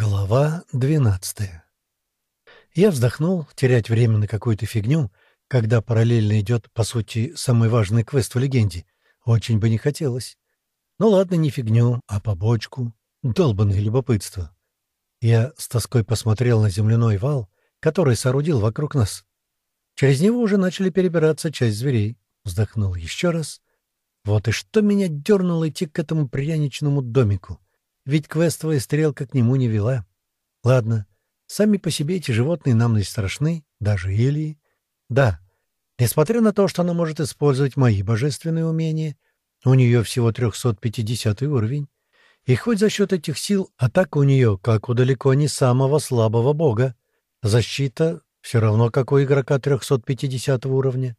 Глава двенадцатая. Я вздохнул, терять время на какую-то фигню, когда параллельно идет, по сути, самый важный квест в легенде, очень бы не хотелось. Ну ладно, не фигню, а побочку. Долбанное любопытство. Я с тоской посмотрел на земляной вал, который соорудил вокруг нас. Через него уже начали перебираться часть зверей. Вздохнул еще раз. Вот и что меня дернуло идти к этому пряничному домику. Ведь квестовая стрелка к нему не вела. Ладно, сами по себе эти животные нам не страшны, даже Илии. Да, несмотря на то, что она может использовать мои божественные умения, у нее всего 350 уровень. И хоть за счет этих сил атака у нее, как у далеко не самого слабого бога, защита все равно как у игрока 350 уровня.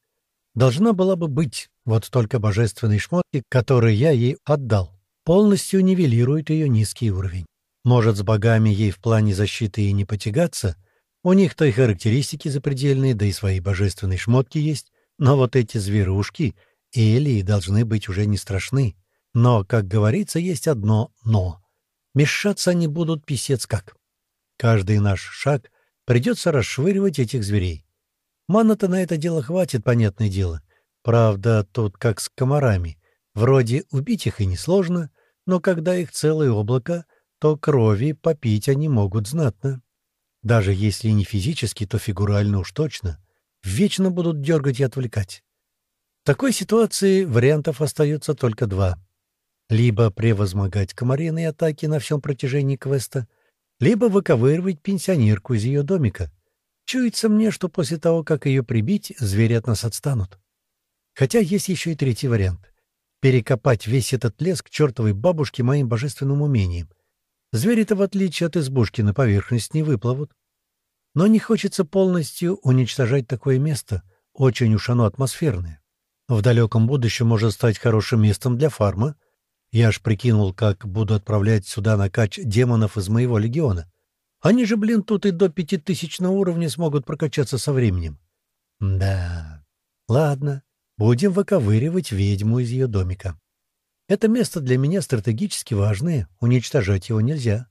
Должна была бы быть, вот только божественные шмотки, которые я ей отдал полностью нивелирует ее низкий уровень. Может, с богами ей в плане защиты и не потягаться, у них-то и характеристики запредельные, да и свои божественные шмотки есть, но вот эти зверушки Элии должны быть уже не страшны. Но, как говорится, есть одно «но». Мешаться они будут писец как. Каждый наш шаг придется расшвыривать этих зверей. Мана-то на это дело хватит, понятное дело. Правда, тут как с комарами. Вроде убить их и несложно, но когда их целое облако, то крови попить они могут знатно. Даже если не физически, то фигурально уж точно. Вечно будут дергать и отвлекать. В такой ситуации вариантов остается только два. Либо превозмогать комариные атаки на всем протяжении квеста, либо выковыривать пенсионерку из ее домика. Чуется мне, что после того, как ее прибить, звери от нас отстанут. Хотя есть еще и третий вариант перекопать весь этот лес к чертовой бабушке моим божественным умением. Звери-то, в отличие от избушки, на поверхность не выплывут. Но не хочется полностью уничтожать такое место, очень уж оно атмосферное. В далеком будущем может стать хорошим местом для фарма. Я аж прикинул, как буду отправлять сюда на кач демонов из моего легиона. Они же, блин, тут и до пятитысячного уровня смогут прокачаться со временем. Да, ладно. Будем выковыривать ведьму из ее домика. Это место для меня стратегически важное, уничтожать его нельзя.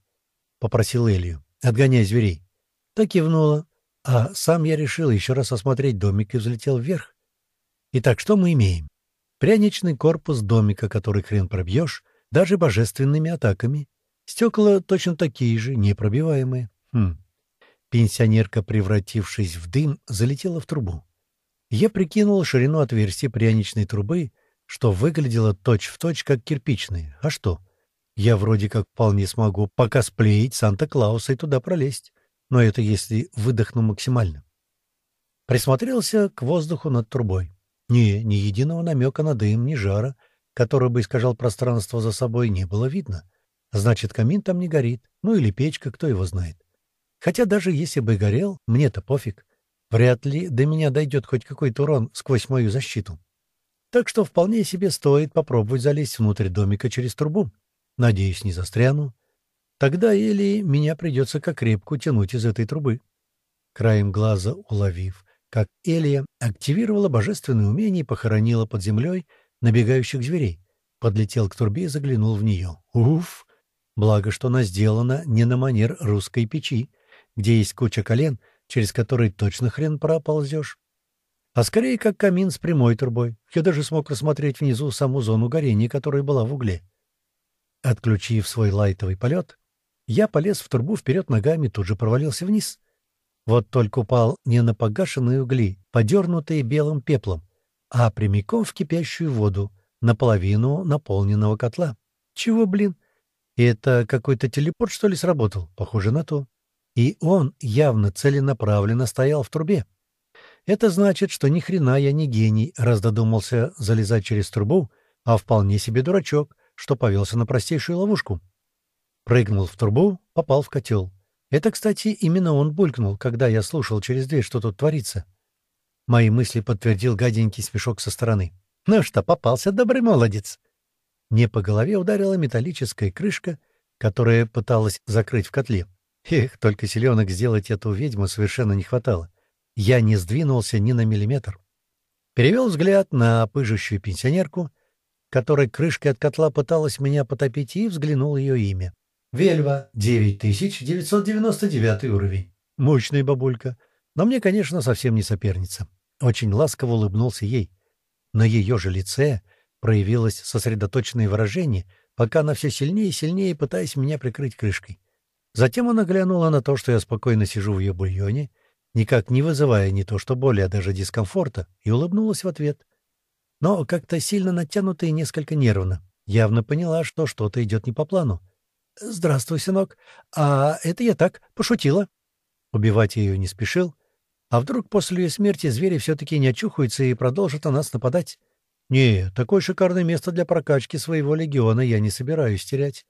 Попросил Элью, отгоняй зверей. Так кивнула, а сам я решил еще раз осмотреть домик и взлетел вверх. Итак, что мы имеем? Пряничный корпус домика, который хрен пробьешь, даже божественными атаками. Стекла точно такие же, непробиваемые. Хм. Пенсионерка, превратившись в дым, залетела в трубу. Я прикинул ширину отверстия пряничной трубы, что выглядело точь-в-точь, точь, как кирпичные. А что? Я вроде как вполне смогу пока сплеить Санта-Клауса и туда пролезть. Но это если выдохну максимально. Присмотрелся к воздуху над трубой. Не, ни единого намека на дым, ни жара, который бы искажал пространство за собой, не было видно. Значит, камин там не горит, ну или печка, кто его знает. Хотя даже если бы горел, мне-то пофиг. Вряд ли до меня дойдет хоть какой-то урон сквозь мою защиту. Так что вполне себе стоит попробовать залезть внутрь домика через трубу. Надеюсь, не застряну. Тогда или меня придется как крепку тянуть из этой трубы. Краем глаза уловив, как Элия активировала божественное умение и похоронила под землей набегающих зверей, подлетел к трубе и заглянул в нее. Уф! Благо, что она сделана не на манер русской печи, где есть куча колен — через который точно хрен проползешь. А скорее, как камин с прямой трубой. Я даже смог рассмотреть внизу саму зону горения, которая была в угле. Отключив свой лайтовый полет, я полез в трубу вперед ногами, тут же провалился вниз. Вот только упал не на погашенные угли, подернутые белым пеплом, а прямиком в кипящую воду, наполовину наполненного котла. Чего, блин? Это какой-то телепорт, что ли, сработал? Похоже на то и он явно целенаправленно стоял в трубе. Это значит, что ни хрена я не гений, раз додумался залезать через трубу, а вполне себе дурачок, что повелся на простейшую ловушку. Прыгнул в трубу, попал в котел. Это, кстати, именно он булькнул, когда я слушал через дверь, что тут творится. Мои мысли подтвердил гаденький смешок со стороны. «Ну что, попался, добрый молодец!» Мне по голове ударила металлическая крышка, которая пыталась закрыть в котле. Эх, только селенок сделать эту ведьму совершенно не хватало. Я не сдвинулся ни на миллиметр. Перевел взгляд на пыжущую пенсионерку, которая крышкой от котла пыталась меня потопить, и взглянул ее имя. Вельва, 9999 уровень. Мощная бабулька. Но мне, конечно, совсем не соперница. Очень ласково улыбнулся ей. На ее же лице проявилось сосредоточенное выражение, пока она все сильнее и сильнее пытаясь меня прикрыть крышкой. Затем она глянула на то, что я спокойно сижу в ее бульоне, никак не вызывая не то что боли, а даже дискомфорта, и улыбнулась в ответ. Но как-то сильно натянуто и несколько нервно. Явно поняла, что что-то идет не по плану. «Здравствуй, сынок. А это я так, пошутила». Убивать ее не спешил. А вдруг после ее смерти звери все-таки не очухаются и продолжат на нас нападать? Не, такое шикарное место для прокачки своего легиона я не собираюсь терять.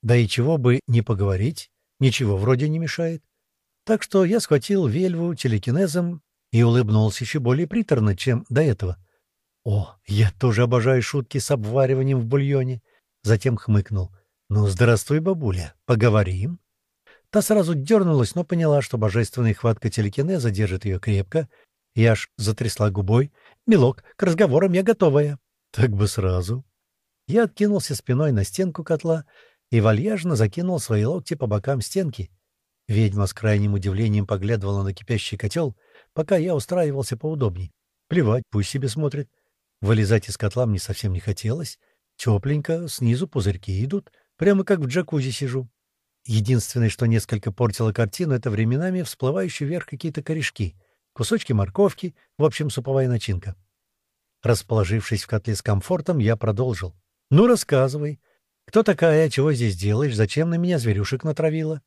Да и чего бы не поговорить, ничего вроде не мешает. Так что я схватил вельву телекинезом и улыбнулся еще более приторно, чем до этого. О, я тоже обожаю шутки с обвариванием в бульоне. Затем хмыкнул. «Ну, здравствуй, бабуля, поговорим?» Та сразу дернулась, но поняла, что божественная хватка телекинеза держит ее крепко, и аж затрясла губой. «Милок, к разговорам я готовая». «Так бы сразу». Я откинулся спиной на стенку котла и вальяжно закинул свои локти по бокам стенки. Ведьма с крайним удивлением поглядывала на кипящий котел, пока я устраивался поудобней. Плевать, пусть себе смотрит. Вылезать из котла мне совсем не хотелось. Тепленько, снизу пузырьки идут, прямо как в джакузи сижу. Единственное, что несколько портило картину, это временами всплывающие вверх какие-то корешки, кусочки морковки, в общем, суповая начинка. Расположившись в котле с комфортом, я продолжил. «Ну, рассказывай. Кто такая, чего здесь делаешь, зачем на меня зверюшек натравила?»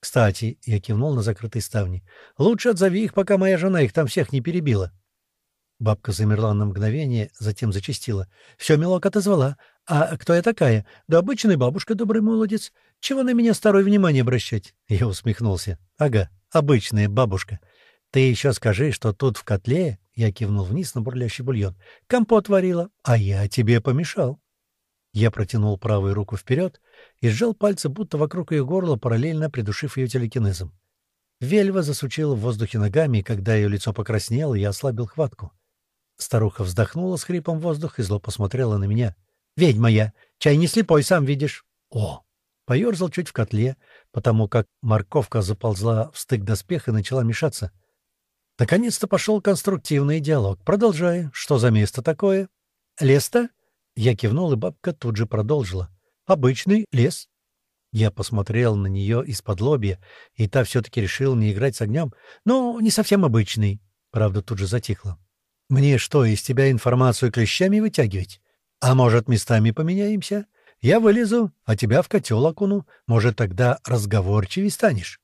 «Кстати», — я кивнул на закрытые ставни, — «лучше отзови их, пока моя жена их там всех не перебила». Бабка замерла на мгновение, затем зачастила. «Все, милок, отозвала. А кто я такая? Да обычная бабушка, добрый молодец. Чего на меня старое внимание обращать?» Я усмехнулся. «Ага, обычная бабушка. Ты еще скажи, что тут в котле...» Я кивнул вниз на бурлящий бульон. «Компот варила, а я тебе помешал». Я протянул правую руку вперед и сжал пальцы, будто вокруг ее горла, параллельно придушив ее телекинезом. Вельва засучила в воздухе ногами, и когда ее лицо покраснело, я ослабил хватку. Старуха вздохнула с хрипом воздух и зло посмотрела на меня. «Ведьма я! Чай не слепой, сам видишь!» «О!» Поерзал чуть в котле, потому как морковка заползла в стык доспеха и начала мешаться. Наконец-то пошел конструктивный диалог. Продолжай. Что за место такое? Лес-то? Я кивнул, и бабка тут же продолжила. Обычный лес. Я посмотрел на нее из-под лобья, и та все-таки решила не играть с огнем. Ну, не совсем обычный. Правда, тут же затихла. Мне что, из тебя информацию клещами вытягивать? А может, местами поменяемся? Я вылезу, а тебя в котел окуну. Может, тогда разговорчивей станешь?»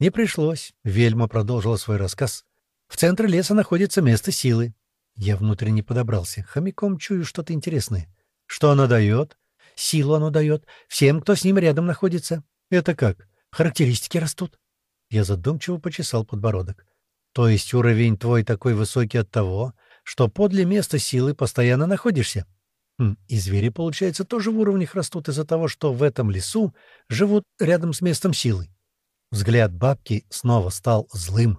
Не пришлось. Вельма продолжила свой рассказ. «В центре леса находится место силы». Я внутренне подобрался. Хомяком чую что-то интересное. «Что оно дает?» «Силу оно дает. Всем, кто с ним рядом находится». «Это как? Характеристики растут?» Я задумчиво почесал подбородок. То есть уровень твой такой высокий от того, что подле места силы постоянно находишься. Хм, и звери, получается, тоже в уровнях растут из-за того, что в этом лесу живут рядом с местом силы. Взгляд бабки снова стал злым.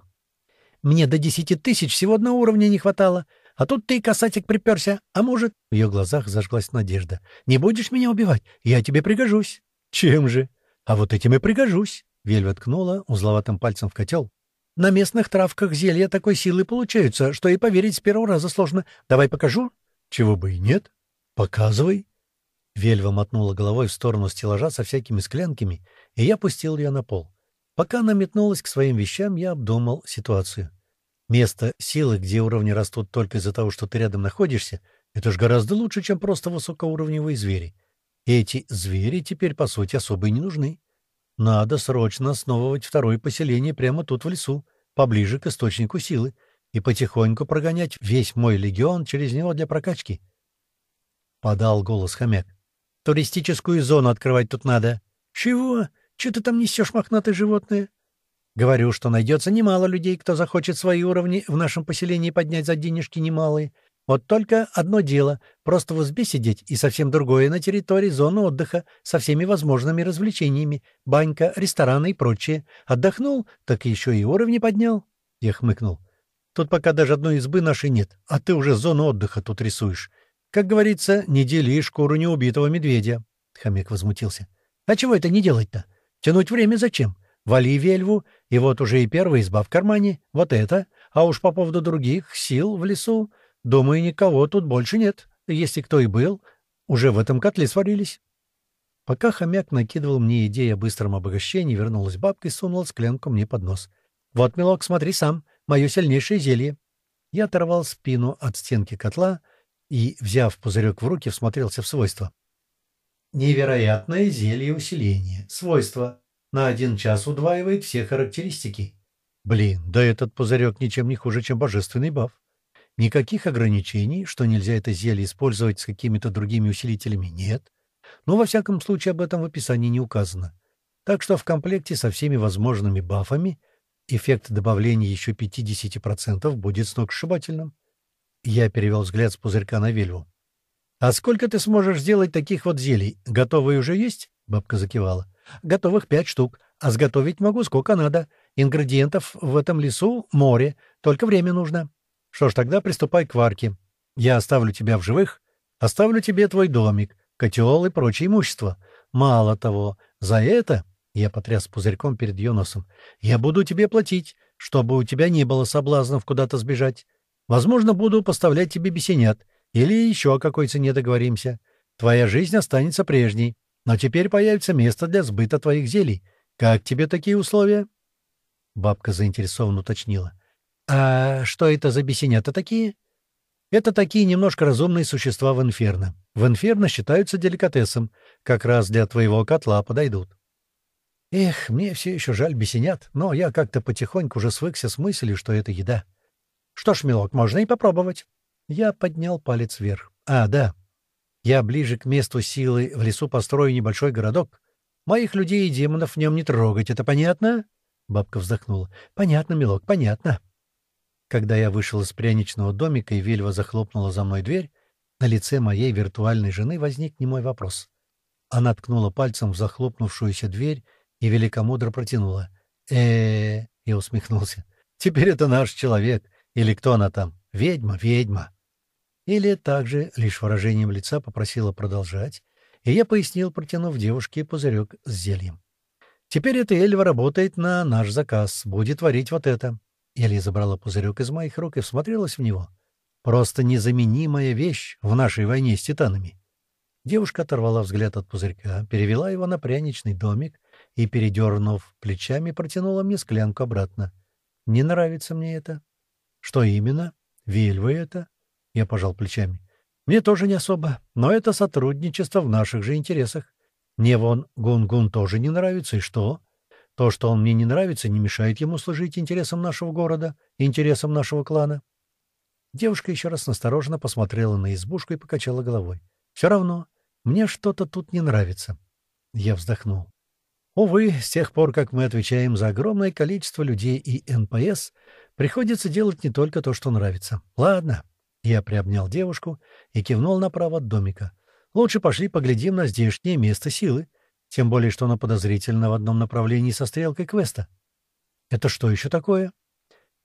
«Мне до десяти тысяч всего одного уровня не хватало, а тут ты, касатик, приперся, а может...» В ее глазах зажглась надежда. «Не будешь меня убивать? Я тебе пригожусь». «Чем же?» «А вот этим и пригожусь». Вельва ткнула узловатым пальцем в котел, на местных травках зелья такой силы получаются, что и поверить с первого раза сложно. Давай покажу?» «Чего бы и нет. Показывай». Вельва мотнула головой в сторону стеллажа со всякими склянками, и я пустил ее на пол. Пока она метнулась к своим вещам, я обдумал ситуацию. Место силы, где уровни растут только из-за того, что ты рядом находишься, это ж гораздо лучше, чем просто высокоуровневые звери. Эти звери теперь, по сути, особо и не нужны. Надо срочно основывать второе поселение прямо тут в лесу, поближе к источнику силы, и потихоньку прогонять весь мой легион через него для прокачки. Подал голос хомяк. Туристическую зону открывать тут надо. Чего? Че ты там несешь, мохнатое животное? Говорю, что найдется немало людей, кто захочет свои уровни в нашем поселении поднять за денежки немалые, вот только одно дело — просто в избе сидеть, и совсем другое на территории зоны отдыха со всеми возможными развлечениями, банька, рестораны и прочее. Отдохнул, так еще и уровни поднял. Я хмыкнул. Тут пока даже одной избы нашей нет, а ты уже зону отдыха тут рисуешь. Как говорится, не дели шкуру неубитого медведя. Хомяк возмутился. А чего это не делать-то? Тянуть время зачем? Вали вельву, и вот уже и первая изба в кармане, вот это. А уж по поводу других сил в лесу, думаю, никого тут больше нет. Если кто и был, уже в этом котле сварились. Пока хомяк накидывал мне идею о быстром обогащении, вернулась бабка и сунула склянку мне под нос. «Вот, милок, смотри сам, мое сильнейшее зелье». Я оторвал спину от стенки котла и, взяв пузырек в руки, всмотрелся в свойства. Невероятное зелье усиления. Свойства. На один час удваивает все характеристики. Блин, да этот пузырек ничем не хуже, чем божественный баф. Никаких ограничений, что нельзя это зелье использовать с какими-то другими усилителями, нет. Но, во всяком случае, об этом в описании не указано. Так что в комплекте со всеми возможными бафами эффект добавления еще 50% будет сногсшибательным. Я перевел взгляд с пузырька на Вельву. «А сколько ты сможешь сделать таких вот зелий? Готовые уже есть?» — бабка закивала. «Готовых пять штук. А сготовить могу сколько надо. Ингредиентов в этом лесу море. Только время нужно. Что ж, тогда приступай к варке. Я оставлю тебя в живых, оставлю тебе твой домик котел и прочее имущество. Мало того, за это, — я потряс пузырьком перед ее носом, — я буду тебе платить, чтобы у тебя не было соблазнов куда-то сбежать. Возможно, буду поставлять тебе бесенят, или еще о какой цене договоримся. Твоя жизнь останется прежней, но теперь появится место для сбыта твоих зелий. Как тебе такие условия?» Бабка заинтересованно уточнила. «А что это за бесенята такие?» Это такие немножко разумные существа в инферно. В инферно считаются деликатесом. Как раз для твоего котла подойдут. Эх, мне все еще жаль бесенят, но я как-то потихоньку уже свыкся с мыслью, что это еда. Что ж, милок, можно и попробовать. Я поднял палец вверх. А, да. Я ближе к месту силы в лесу построю небольшой городок. Моих людей и демонов в нем не трогать, это понятно? Бабка вздохнула. Понятно, милок, понятно. Когда я вышел из пряничного домика и Вельва захлопнула за мной дверь, на лице моей виртуальной жены возник немой вопрос. Она ткнула пальцем в захлопнувшуюся дверь и великомудро протянула. э я усмехнулся. «Теперь это наш человек. Или кто она там? Ведьма, ведьма». Или также лишь выражением лица попросила продолжать, и я пояснил, протянув девушке пузырек с зельем. «Теперь эта Эльва работает на наш заказ, будет варить вот это. Элья забрала пузырек из моих рук и всмотрелась в него. Просто незаменимая вещь в нашей войне с титанами. Девушка оторвала взгляд от пузырька, перевела его на пряничный домик и, передернув плечами, протянула мне склянку обратно. «Не нравится мне это». «Что именно? Вельвы это?» Я пожал плечами. «Мне тоже не особо, но это сотрудничество в наших же интересах. Мне вон Гун-Гун тоже не нравится, и что? То, что он мне не нравится, не мешает ему служить интересам нашего города интересам нашего клана. Девушка еще раз настороженно посмотрела на избушку и покачала головой. «Все равно, мне что-то тут не нравится». Я вздохнул. Увы, с тех пор, как мы отвечаем за огромное количество людей и НПС, приходится делать не только то, что нравится. Ладно. Я приобнял девушку и кивнул направо от домика. Лучше пошли поглядим на здешнее место силы. Тем более, что оно подозрительно в одном направлении со стрелкой квеста. Это что еще такое?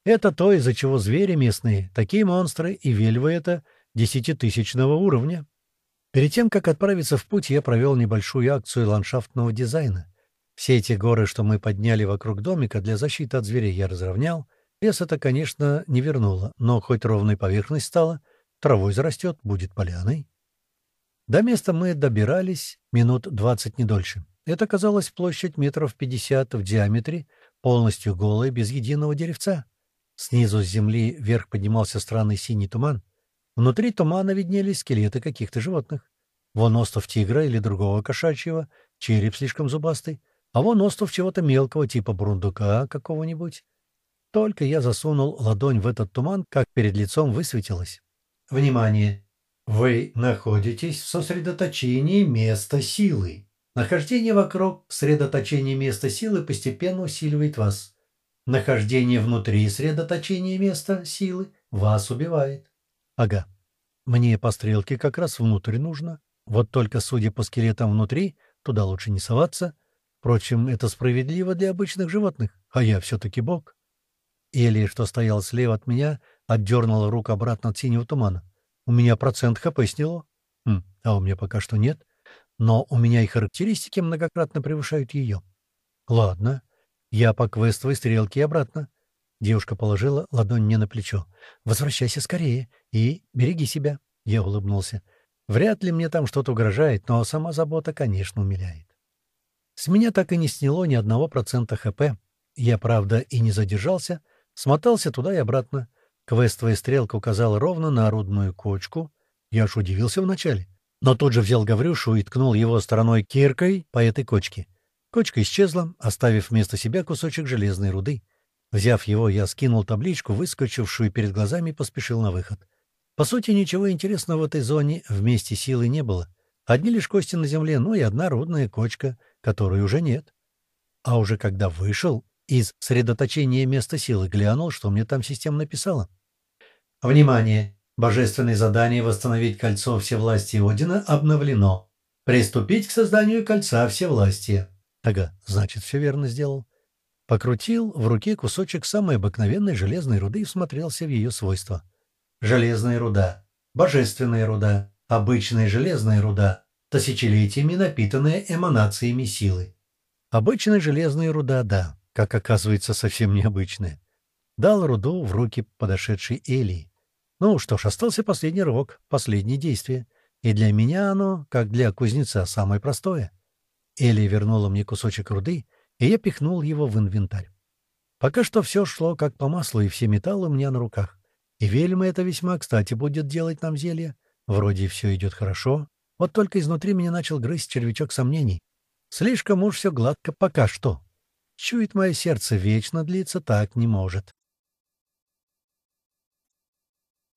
Это то, из-за чего звери местные, такие монстры и вельвы это десятитысячного уровня. Перед тем, как отправиться в путь, я провел небольшую акцию ландшафтного дизайна. Все эти горы, что мы подняли вокруг домика для защиты от зверей, я разровнял. Лес это, конечно, не вернуло, но хоть ровной поверхность стала, травой зарастет, будет поляной. До места мы добирались минут двадцать не дольше. Это казалось площадь метров пятьдесят в диаметре, полностью голая, без единого деревца. Снизу с земли вверх поднимался странный синий туман. Внутри тумана виднелись скелеты каких-то животных. Вон остов тигра или другого кошачьего, череп слишком зубастый, а вон остов чего-то мелкого, типа бурундука какого-нибудь. Только я засунул ладонь в этот туман, как перед лицом высветилось. «Внимание! Вы находитесь в сосредоточении места силы. Нахождение вокруг средоточения места силы постепенно усиливает вас. Нахождение внутри средоточения места силы вас убивает. Ага. Мне по стрелке как раз внутрь нужно. Вот только, судя по скелетам внутри, туда лучше не соваться. Впрочем, это справедливо для обычных животных, а я все-таки бог. Или, что стоял слева от меня, отдернула руку обратно от синего тумана. У меня процент ХП сняло. Хм, а у меня пока что нет. но у меня и характеристики многократно превышают ее. Ладно, я по квестовой стрелке и обратно. Девушка положила ладонь мне на плечо. «Возвращайся скорее и береги себя», — я улыбнулся. «Вряд ли мне там что-то угрожает, но сама забота, конечно, умиляет». С меня так и не сняло ни одного процента ХП. Я, правда, и не задержался, смотался туда и обратно. Квестовая стрелка указала ровно на орудную кочку. Я аж удивился вначале, но тут же взял Гаврюшу и ткнул его стороной киркой по этой кочке. Кочка исчезла, оставив вместо себя кусочек железной руды. Взяв его, я скинул табличку, выскочившую перед глазами, поспешил на выход. По сути, ничего интересного в этой зоне вместе силы не было. Одни лишь кости на земле, ну и одна рудная кочка, которой уже нет. А уже когда вышел, из средоточения места силы глянул, что мне там система написала. «Внимание! Божественное задание «Восстановить кольцо всевластия Одина» обновлено. Приступить к созданию кольца всевластия». Ага, значит, все верно сделал. Покрутил в руке кусочек самой обыкновенной железной руды и всмотрелся в ее свойства. Железная руда, божественная руда, обычная железная руда, тысячелетиями напитанная эманациями силы. Обычная железная руда, да, как оказывается, совсем необычная. Дал руду в руки подошедшей Элии. Ну что ж, остался последний рывок, последнее действие. И для меня оно, как для кузнеца, самое простое. Элия вернула мне кусочек руды, и я пихнул его в инвентарь. Пока что все шло как по маслу, и все металлы у меня на руках. И вельма это весьма кстати будет делать нам зелье. Вроде все идет хорошо, вот только изнутри меня начал грызть червячок сомнений. Слишком уж все гладко пока что. Чует мое сердце, вечно длиться так не может.